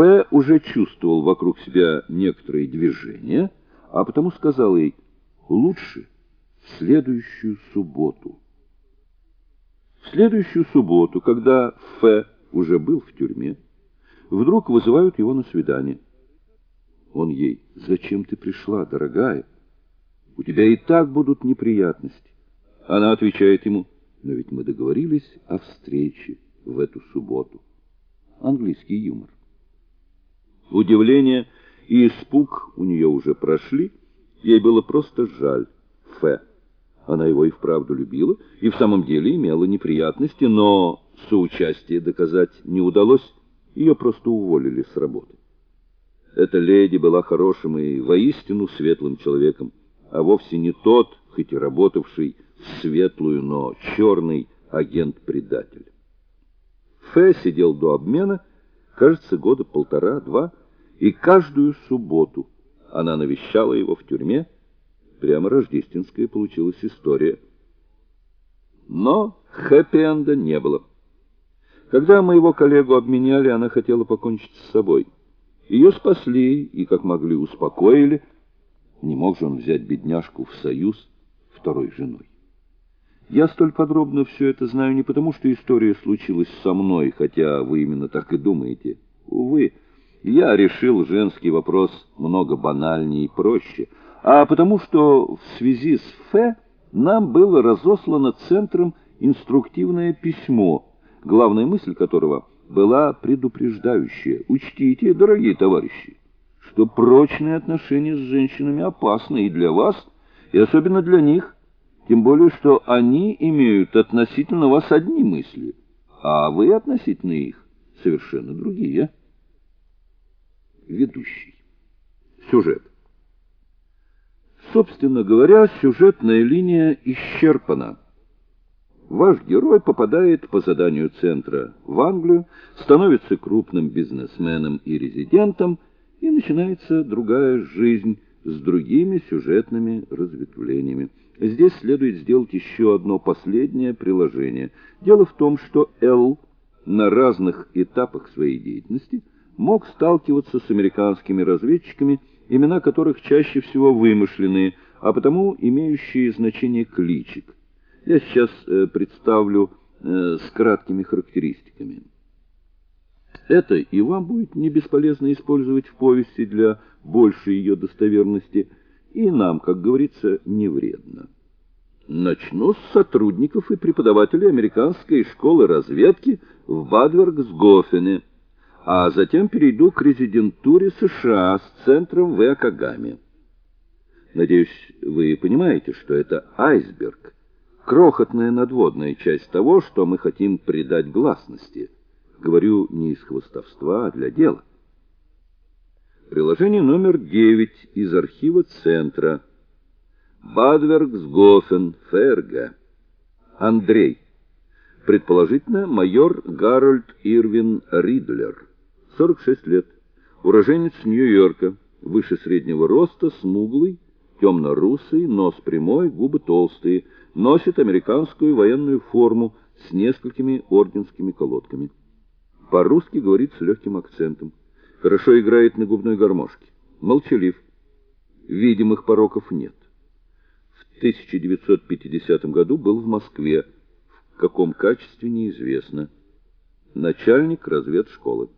Фэ уже чувствовал вокруг себя некоторые движения, а потому сказал ей «Лучше в следующую субботу». В следующую субботу, когда Фэ уже был в тюрьме, вдруг вызывают его на свидание. Он ей «Зачем ты пришла, дорогая? У тебя и так будут неприятности». Она отвечает ему «Но ведь мы договорились о встрече в эту субботу». Английский юмор. Удивление и испуг у нее уже прошли, ей было просто жаль Фе. Она его и вправду любила, и в самом деле имела неприятности, но соучастие доказать не удалось, ее просто уволили с работы. Эта леди была хорошим и воистину светлым человеком, а вовсе не тот, хоть и работавший светлую, но черный агент-предатель. Фе сидел до обмена, кажется, года полтора-два, и каждую субботу она навещала его в тюрьме. Прямо рождественская получилась история. Но хэппи-энда не было. Когда моего коллегу обменяли, она хотела покончить с собой. Ее спасли и, как могли, успокоили. Не мог же он взять бедняжку в союз второй женой. Я столь подробно все это знаю не потому, что история случилась со мной, хотя вы именно так и думаете. Увы, я решил женский вопрос много банальнее и проще, а потому что в связи с Ф нам было разослано центром инструктивное письмо, главная мысль которого была предупреждающая. Учтите, дорогие товарищи, что прочные отношения с женщинами опасны и для вас, и особенно для них, тем более что они имеют относительно вас одни мысли, а вы относительно их совершенно другие ведущий. Сюжет. Собственно говоря, сюжетная линия исчерпана. Ваш герой попадает по заданию центра в Англию, становится крупным бизнесменом и резидентом, и начинается другая жизнь с другими сюжетными разветвлениями. Здесь следует сделать еще одно последнее приложение. Дело в том, что Л на разных этапах своей деятельности – мог сталкиваться с американскими разведчиками, имена которых чаще всего вымышленные, а потому имеющие значение кличек. Я сейчас э, представлю э, с краткими характеристиками. Это и вам будет не бесполезно использовать в повести для большей ее достоверности, и нам, как говорится, не вредно. Начну с сотрудников и преподавателей американской школы разведки в Бадвергсгофене а затем перейду к резидентуре США с центром в Акагаме. Надеюсь, вы понимаете, что это айсберг, крохотная надводная часть того, что мы хотим придать гласности. Говорю не из хвостовства, а для дела. Приложение номер 9 из архива центра. Бадвергсгофен, ФРГ. Андрей. Предположительно, майор Гарольд Ирвин Ридлер. 46 лет, уроженец Нью-Йорка, выше среднего роста, смуглый, темно-русый, нос прямой, губы толстые, носит американскую военную форму с несколькими орденскими колодками. По-русски говорит с легким акцентом. Хорошо играет на губной гармошке. Молчалив. Видимых пороков нет. В 1950 году был в Москве. В каком качестве неизвестно. Начальник разведшколы.